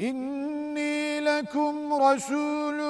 إني لكم رسول